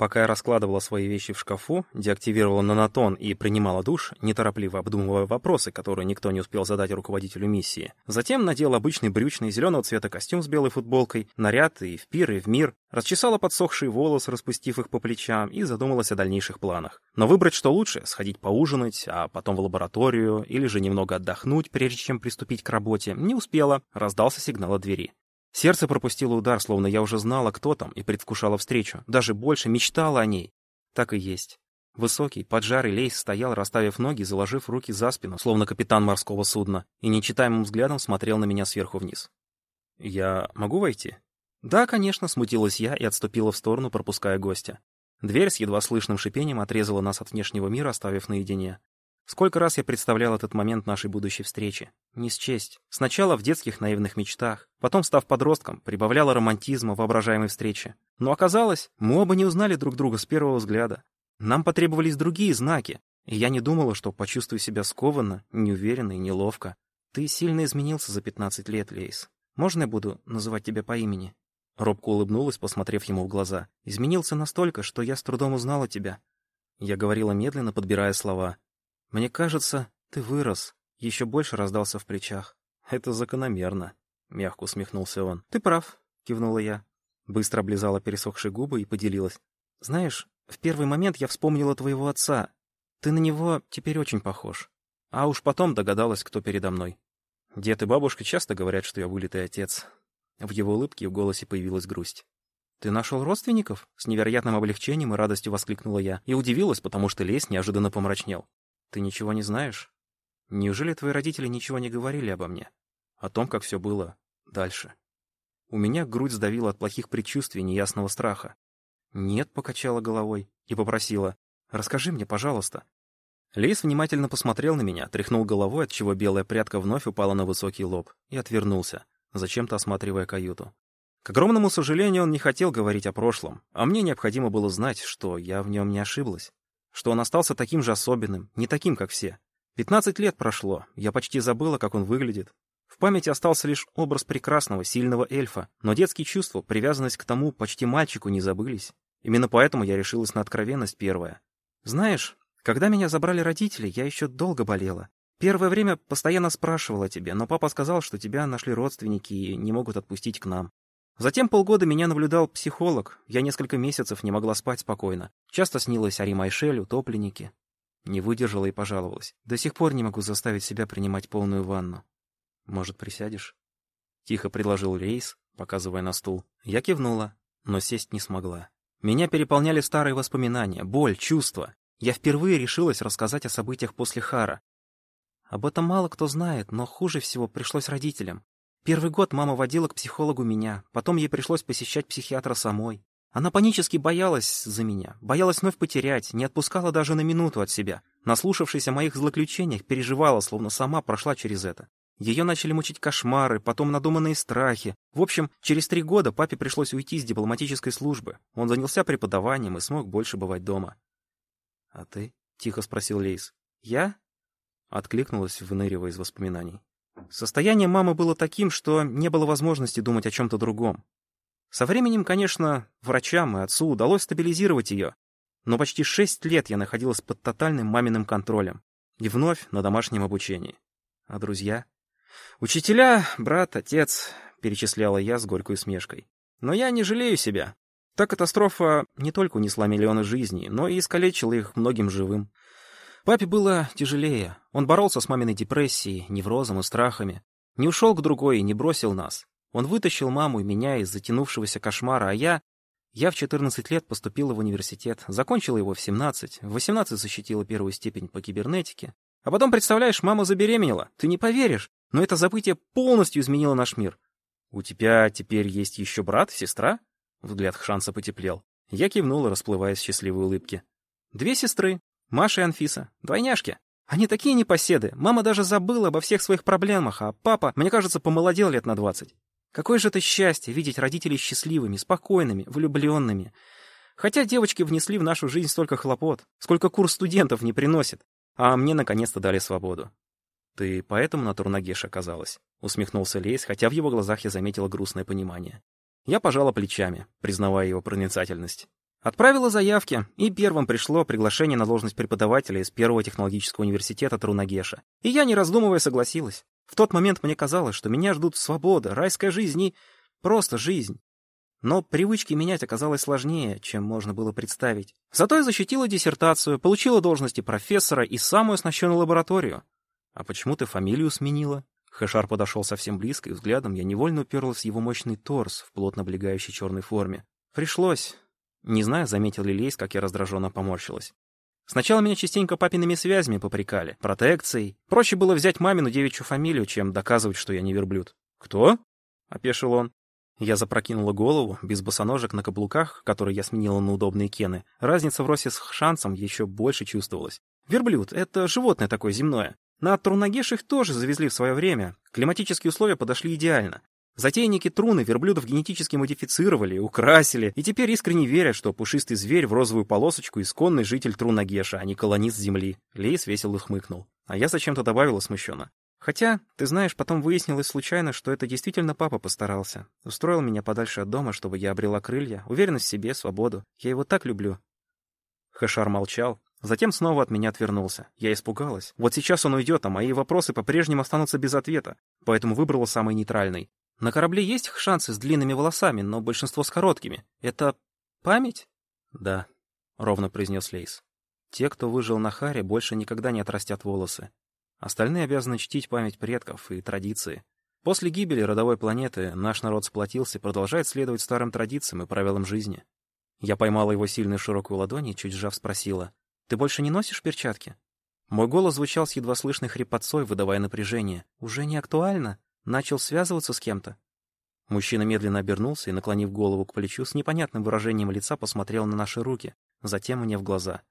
Пока я раскладывала свои вещи в шкафу, деактивировала нанотон и принимала душ, неторопливо обдумывая вопросы, которые никто не успел задать руководителю миссии. Затем надела обычный брючный зеленого цвета костюм с белой футболкой, наряд и в пир, и в мир, расчесала подсохшие волосы, распустив их по плечам, и задумалась о дальнейших планах. Но выбрать что лучше, сходить поужинать, а потом в лабораторию, или же немного отдохнуть, прежде чем приступить к работе, не успела, раздался сигнал от двери. Сердце пропустило удар, словно я уже знала, кто там, и предвкушала встречу. Даже больше мечтала о ней. Так и есть. Высокий, поджарый лейс стоял, расставив ноги, заложив руки за спину, словно капитан морского судна, и нечитаемым взглядом смотрел на меня сверху вниз. «Я могу войти?» «Да, конечно», — смутилась я и отступила в сторону, пропуская гостя. Дверь с едва слышным шипением отрезала нас от внешнего мира, оставив наедине. Сколько раз я представлял этот момент нашей будущей встречи. Не счесть. Сначала в детских наивных мечтах, потом, став подростком, прибавляла романтизма воображаемой встрече. Но оказалось, мы оба не узнали друг друга с первого взгляда. Нам потребовались другие знаки, и я не думала, что почувствую себя скованно, неуверенно и неловко. Ты сильно изменился за 15 лет, Лейс. Можно я буду называть тебя по имени? Робко улыбнулась, посмотрев ему в глаза. Изменился настолько, что я с трудом узнала тебя. Я говорила медленно, подбирая слова. «Мне кажется, ты вырос», — еще больше раздался в плечах. «Это закономерно», — мягко усмехнулся он. «Ты прав», — кивнула я. Быстро облизала пересохшие губы и поделилась. «Знаешь, в первый момент я вспомнила твоего отца. Ты на него теперь очень похож. А уж потом догадалась, кто передо мной. Дед и бабушка часто говорят, что я вылитый отец». В его улыбке и в голосе появилась грусть. «Ты нашел родственников?» С невероятным облегчением и радостью воскликнула я. И удивилась, потому что лес неожиданно помрачнел. Ты ничего не знаешь? Неужели твои родители ничего не говорили обо мне? О том, как все было дальше? У меня грудь сдавила от плохих предчувствий неясного страха. «Нет», — покачала головой и попросила, «расскажи мне, пожалуйста». Лейс внимательно посмотрел на меня, тряхнул головой, отчего белая прядка вновь упала на высокий лоб, и отвернулся, зачем-то осматривая каюту. К огромному сожалению, он не хотел говорить о прошлом, а мне необходимо было знать, что я в нем не ошиблась что он остался таким же особенным, не таким, как все. Пятнадцать лет прошло, я почти забыла, как он выглядит. В памяти остался лишь образ прекрасного, сильного эльфа, но детские чувства, привязанность к тому почти мальчику не забылись. Именно поэтому я решилась на откровенность первая. Знаешь, когда меня забрали родители, я еще долго болела. Первое время постоянно спрашивала о тебе, но папа сказал, что тебя нашли родственники и не могут отпустить к нам. Затем полгода меня наблюдал психолог. Я несколько месяцев не могла спать спокойно. Часто снилась Ари Майшель, утопленники. Не выдержала и пожаловалась. До сих пор не могу заставить себя принимать полную ванну. Может, присядешь? Тихо предложил Рейс, показывая на стул. Я кивнула, но сесть не смогла. Меня переполняли старые воспоминания, боль, чувства. Я впервые решилась рассказать о событиях после Хара. Об этом мало кто знает, но хуже всего пришлось родителям. Первый год мама водила к психологу меня, потом ей пришлось посещать психиатра самой. Она панически боялась за меня, боялась вновь потерять, не отпускала даже на минуту от себя. Наслушавшись о моих злоключениях, переживала, словно сама прошла через это. Ее начали мучить кошмары, потом надуманные страхи. В общем, через три года папе пришлось уйти с дипломатической службы. Он занялся преподаванием и смог больше бывать дома. — А ты? — тихо спросил Лейс. — Я? — откликнулась, выныривая из воспоминаний. Состояние мамы было таким, что не было возможности думать о чем-то другом. Со временем, конечно, врачам и отцу удалось стабилизировать ее, но почти шесть лет я находилась под тотальным маминым контролем. И вновь на домашнем обучении. А друзья? Учителя, брат, отец, перечисляла я с горькой усмешкой. Но я не жалею себя. Та катастрофа не только унесла миллионы жизней, но и искалечила их многим живым. Папе было тяжелее. Он боролся с маминой депрессией, неврозом и страхами. Не ушел к другой и не бросил нас. Он вытащил маму и меня из затянувшегося кошмара, а я... Я в 14 лет поступила в университет, закончила его в 17, в 18 защитила первую степень по кибернетике. А потом, представляешь, мама забеременела. Ты не поверишь, но это забытие полностью изменило наш мир. «У тебя теперь есть еще брат, сестра?» Взгляд Хшанса потеплел. Я кивнула, расплываясь в счастливой улыбке. «Две сестры, Маша и Анфиса. Двойняшки. Они такие непоседы. Мама даже забыла обо всех своих проблемах, а папа, мне кажется, помолодел лет на двадцать. Какое же это счастье видеть родителей счастливыми, спокойными, влюбленными. Хотя девочки внесли в нашу жизнь столько хлопот, сколько курс студентов не приносит. А мне наконец-то дали свободу. «Ты поэтому на Турнагеш оказалась?» — усмехнулся Лейс, хотя в его глазах я заметила грустное понимание. Я пожала плечами, признавая его проницательность. Отправила заявки, и первым пришло приглашение на должность преподавателя из первого технологического университета Трунагеша. И я, не раздумывая, согласилась. В тот момент мне казалось, что меня ждут свобода, райская жизнь и просто жизнь. Но привычки менять оказалось сложнее, чем можно было представить. Зато я защитила диссертацию, получила должности профессора и самую оснащенную лабораторию. А почему ты фамилию сменила? Хэшар подошел совсем близко, и взглядом я невольно уперлась в его мощный торс в плотно облегающей черной форме. Пришлось. Не знаю, заметил ли Лейс, как я раздраженно поморщилась. Сначала меня частенько папиными связями попрекали, протекцией. Проще было взять мамину девичью фамилию, чем доказывать, что я не верблюд. «Кто?» — опешил он. Я запрокинула голову, без босоножек на каблуках, которые я сменила на удобные кены. Разница в росте с хшанцем еще больше чувствовалась. Верблюд — это животное такое земное. На Трунагеш их тоже завезли в свое время. Климатические условия подошли идеально. Затейники труны верблюдов генетически модифицировали, украсили, и теперь искренне верят, что пушистый зверь в розовую полосочку исконный житель Трунагеша, а не колонист Земли. Лейс весело хмыкнул. А я зачем-то добавила смущенно. Хотя, ты знаешь, потом выяснилось случайно, что это действительно папа постарался. Устроил меня подальше от дома, чтобы я обрела крылья, уверенность в себе, свободу. Я его так люблю. Хэшар молчал, Затем снова от меня отвернулся. Я испугалась. Вот сейчас он уйдет, а мои вопросы по-прежнему останутся без ответа. Поэтому выбрала самый нейтральный. На корабле есть шансы с длинными волосами, но большинство с короткими. Это память? Да, ровно произнес Лейс. Те, кто выжил на Харе, больше никогда не отрастят волосы. Остальные обязаны чтить память предков и традиции. После гибели родовой планеты наш народ сплотился и продолжает следовать старым традициям и правилам жизни. Я поймала его сильную широкую ладонь и, чуть сжав, спросила. Ты больше не носишь перчатки? Мой голос звучал с едва слышной хрипотцой, выдавая напряжение. Уже не актуально? Начал связываться с кем-то? Мужчина медленно обернулся и, наклонив голову к плечу, с непонятным выражением лица посмотрел на наши руки, затем мне в глаза.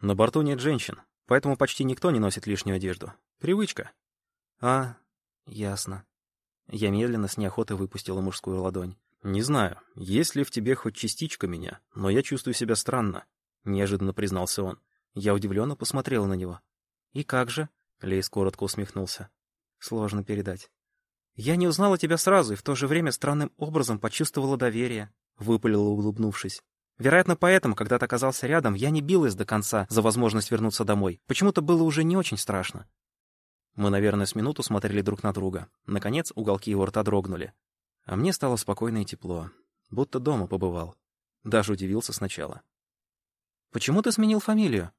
На борту нет женщин, поэтому почти никто не носит лишнюю одежду. Привычка. А, ясно. Я медленно с неохотой выпустила мужскую ладонь. Не знаю, есть ли в тебе хоть частичка меня, но я чувствую себя странно, неожиданно признался он. Я удивленно посмотрела на него. «И как же?» — Лейс коротко усмехнулся. «Сложно передать. Я не узнала тебя сразу и в то же время странным образом почувствовала доверие», — выпалила, улыбнувшись. «Вероятно, поэтому, когда ты оказался рядом, я не билась до конца за возможность вернуться домой. Почему-то было уже не очень страшно». Мы, наверное, с минуту смотрели друг на друга. Наконец, уголки его рта дрогнули. А мне стало спокойно и тепло. Будто дома побывал. Даже удивился сначала. «Почему ты сменил фамилию?»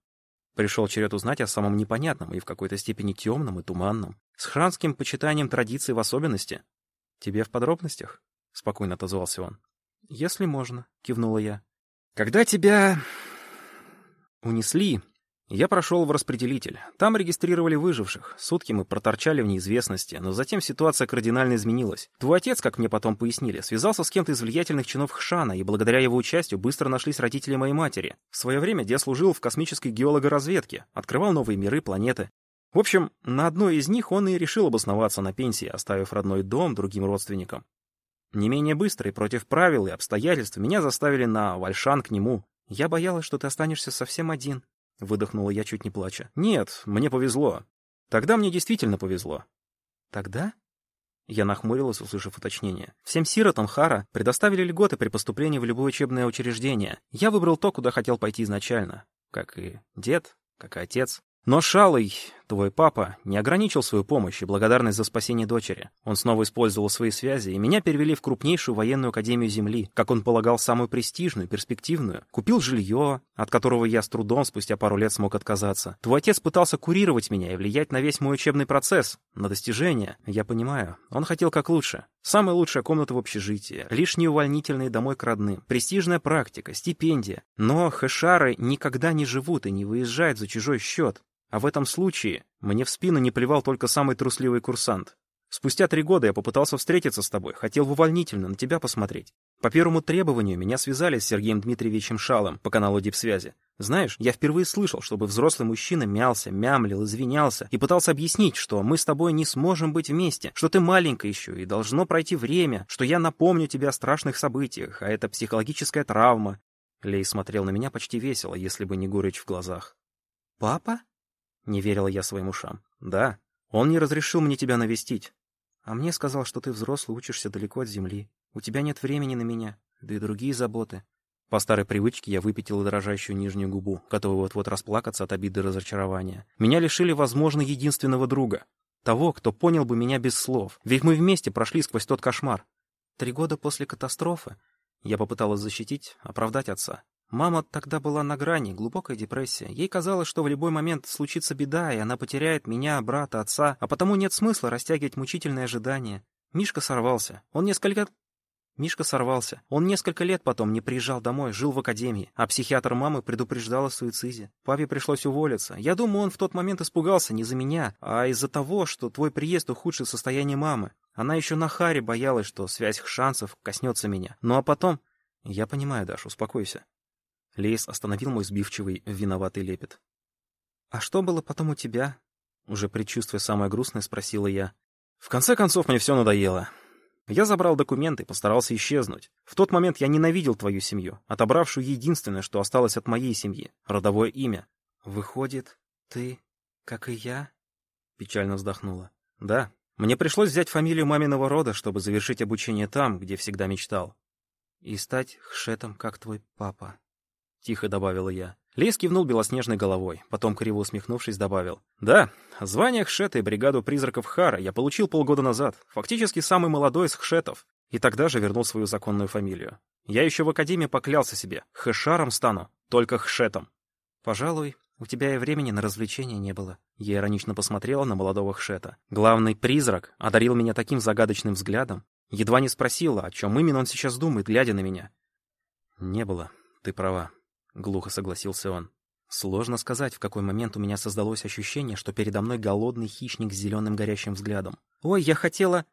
Пришел черед узнать о самом непонятном и в какой-то степени темном и туманном, с хранским почитанием традиций в особенности. «Тебе в подробностях?» — спокойно отозвался он. «Если можно», — кивнула я. «Когда тебя унесли, я прошел в распределитель. Там регистрировали выживших. Сутки мы проторчали в неизвестности, но затем ситуация кардинально изменилась. Твой отец, как мне потом пояснили, связался с кем-то из влиятельных чинов Хшана, и благодаря его участию быстро нашлись родители моей матери. В свое время дед служил в космической геологоразведке, открывал новые миры, планеты. В общем, на одной из них он и решил обосноваться на пенсии, оставив родной дом другим родственникам. Не менее быстро и против правил и обстоятельств меня заставили на Вальшан к нему. Я боялась, что ты останешься совсем один, — выдохнула я, чуть не плача. «Нет, мне повезло. Тогда мне действительно повезло». «Тогда?» Я нахмурилась, услышав уточнение. «Всем сиротам Хара предоставили льготы при поступлении в любое учебное учреждение. Я выбрал то, куда хотел пойти изначально. Как и дед, как и отец. Но Шалый, твой папа, не ограничил свою помощь и благодарность за спасение дочери. Он снова использовал свои связи, и меня перевели в крупнейшую военную академию Земли, как он полагал, самую престижную, перспективную. Купил жилье, от которого я с трудом спустя пару лет смог отказаться. Твой отец пытался курировать меня и влиять на весь мой учебный процесс, на достижения. Я понимаю, он хотел как лучше. Самая лучшая комната в общежитии, лишние увольнительные домой к родным, престижная практика, стипендия. Но хэшары никогда не живут и не выезжают за чужой счет. А в этом случае мне в спину не плевал только самый трусливый курсант. Спустя три года я попытался встретиться с тобой, хотел в увольнительно на тебя посмотреть. По первому требованию меня связали с Сергеем Дмитриевичем Шалом по каналу Дипсвязи. Знаешь, я впервые слышал, чтобы взрослый мужчина мялся, мямлил, извинялся и пытался объяснить, что мы с тобой не сможем быть вместе, что ты маленькая еще и должно пройти время, что я напомню тебе о страшных событиях, а это психологическая травма. Лей смотрел на меня почти весело, если бы не горечь в глазах. «Папа?» Не верила я своим ушам. «Да, он не разрешил мне тебя навестить. А мне сказал, что ты взрослый, учишься далеко от земли. У тебя нет времени на меня, да и другие заботы. По старой привычке я выпятил дрожащую нижнюю губу, готовый вот-вот расплакаться от обиды и разочарования. Меня лишили, возможно, единственного друга. Того, кто понял бы меня без слов. Ведь мы вместе прошли сквозь тот кошмар. Три года после катастрофы я попыталась защитить, оправдать отца. Мама тогда была на грани, глубокая депрессия. Ей казалось, что в любой момент случится беда, и она потеряет меня, брата, отца, а потому нет смысла растягивать мучительное ожидание. Мишка сорвался. Он несколько Мишка сорвался. Он несколько лет потом не приезжал домой, жил в академии, а психиатр мамы предупреждал о суициде. Папе пришлось уволиться. Я думаю, он в тот момент испугался не за меня, а из-за того, что твой приезд ухудшит состояние мамы. Она еще на Харе боялась, что связь шансов коснется меня. Ну а потом... Я понимаю, Даш, успокойся. Лейс остановил мой сбивчивый, виноватый лепет. «А что было потом у тебя?» Уже предчувствуя самое грустное, спросила я. «В конце концов, мне все надоело. Я забрал документы постарался исчезнуть. В тот момент я ненавидел твою семью, отобравшую единственное, что осталось от моей семьи — родовое имя. Выходит, ты, как и я? Печально вздохнула. Да, мне пришлось взять фамилию маминого рода, чтобы завершить обучение там, где всегда мечтал. И стать хшетом, как твой папа. Тихо добавила я. Лейс кивнул белоснежной головой, потом, криво усмехнувшись, добавил. «Да, звание Хшета и бригаду призраков Хара я получил полгода назад, фактически самый молодой из Хшетов, и тогда же вернул свою законную фамилию. Я еще в Академии поклялся себе, Хэшаром стану, только Хшетом. Пожалуй, у тебя и времени на развлечения не было». Я иронично посмотрела на молодого Хшета. Главный призрак одарил меня таким загадочным взглядом, едва не спросила, о чем именно он сейчас думает, глядя на меня. «Не было, ты права», глухо согласился он. Сложно сказать, в какой момент у меня создалось ощущение, что передо мной голодный хищник с зеленым горящим взглядом. «Ой, я хотела...»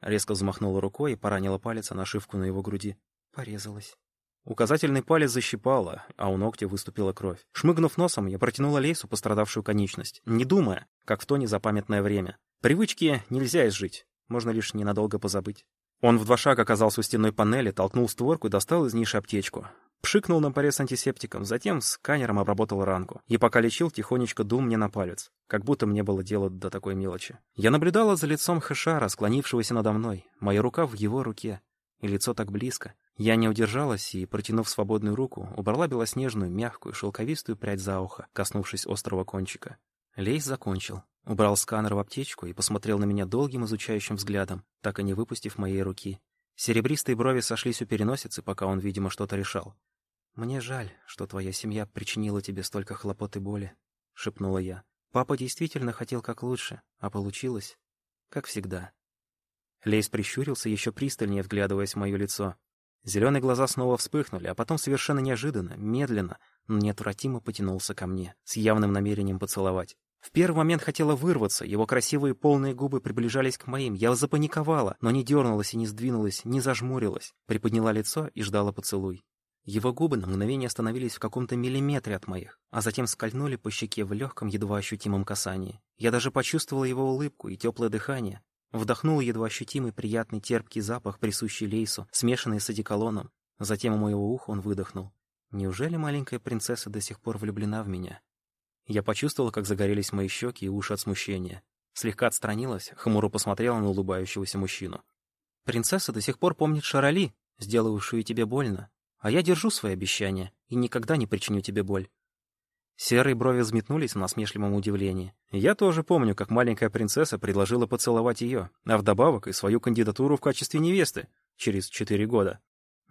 Резко взмахнула рукой и поранила палец о нашивку на его груди. Порезалась. Указательный палец защипало, а у ногтя выступила кровь. Шмыгнув носом, я протянула Лейсу пострадавшую конечность, не думая, как в то незапамятное время. Привычки нельзя изжить, можно лишь ненадолго позабыть. Он в два шага оказался у стенной панели, толкнул створку и достал из ниши аптечку. Пшикнул на порез антисептиком, затем сканером обработал ранку. И пока лечил, тихонечко дул мне на палец, как будто мне было дело до такой мелочи. Я наблюдала за лицом Хэшара, склонившегося надо мной, моя рука в его руке, и лицо так близко. Я не удержалась и, протянув свободную руку, убрала белоснежную, мягкую, шелковистую прядь за ухо, коснувшись острого кончика. Лейс закончил. Убрал сканер в аптечку и посмотрел на меня долгим изучающим взглядом, так и не выпустив моей руки. Серебристые брови сошлись у переносицы, пока он, видимо, что-то решал. «Мне жаль, что твоя семья причинила тебе столько хлопот и боли», — шепнула я. «Папа действительно хотел как лучше, а получилось, как всегда». Лейс прищурился, еще пристальнее вглядываясь в мое лицо. Зеленые глаза снова вспыхнули, а потом совершенно неожиданно, медленно, но неотвратимо потянулся ко мне, с явным намерением поцеловать. В первый момент хотела вырваться, его красивые полные губы приближались к моим. Я запаниковала, но не дернулась и не сдвинулась, не зажмурилась. Приподняла лицо и ждала поцелуй. Его губы на мгновение остановились в каком-то миллиметре от моих, а затем скользнули по щеке в легком, едва ощутимом касании. Я даже почувствовал его улыбку и теплое дыхание. Вдохнул едва ощутимый приятный терпкий запах, присущий Лейсу, смешанный с одеколоном. Затем у моего уха он выдохнул. Неужели маленькая принцесса до сих пор влюблена в меня? Я почувствовал, как загорелись мои щеки и уши от смущения. Слегка отстранилась, хмуро посмотрела на улыбающегося мужчину. «Принцесса до сих пор помнит Шароли, сделавшую тебе больно. А я держу свои обещания и никогда не причиню тебе боль. Серые брови взметнулись в насмешливом удивлении. Я тоже помню, как маленькая принцесса предложила поцеловать ее, а вдобавок и свою кандидатуру в качестве невесты через четыре года.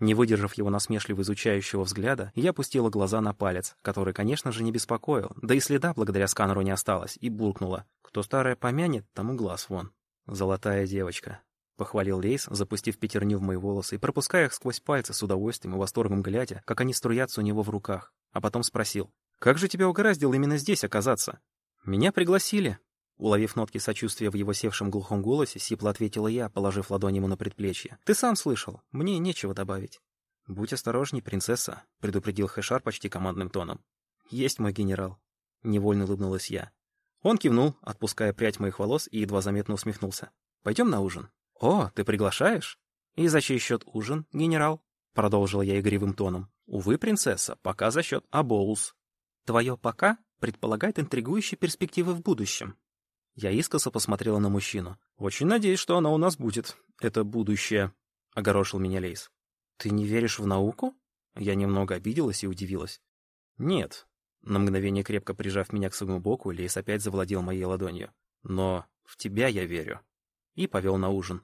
Не выдержав его насмешливо изучающего взгляда, я опустила глаза на палец, который, конечно же, не беспокоил, да и следа благодаря сканеру не осталось, и буркнула. Кто старое помянет, тому глаз вон. Золотая девочка. — похвалил Лейс, запустив пятерню в мои волосы и пропуская их сквозь пальцы с удовольствием и восторгом глядя, как они струятся у него в руках. А потом спросил, «Как же тебя угораздило именно здесь оказаться?» «Меня пригласили». Уловив нотки сочувствия в его севшем глухом голосе, сипло ответила я, положив ладонь ему на предплечье. «Ты сам слышал. Мне нечего добавить». «Будь осторожней, принцесса», — предупредил Хэшар почти командным тоном. «Есть мой генерал». Невольно улыбнулась я. Он кивнул, отпуская прядь моих волос, и едва заметно усмехнулся. «Пойдем на ужин». «О, ты приглашаешь?» «И за чей счет ужин, генерал?» — продолжила я игривым тоном. «Увы, принцесса, пока за счет Абоус». «Твое «пока» предполагает интригующие перспективы в будущем». Я искоса посмотрела на мужчину. «Очень надеюсь, что оно у нас будет. Это будущее», — огорошил меня Лейс. «Ты не веришь в науку?» Я немного обиделась и удивилась. «Нет». На мгновение крепко прижав меня к своему боку, Лейс опять завладел моей ладонью. «Но в тебя я верю». И повел на ужин.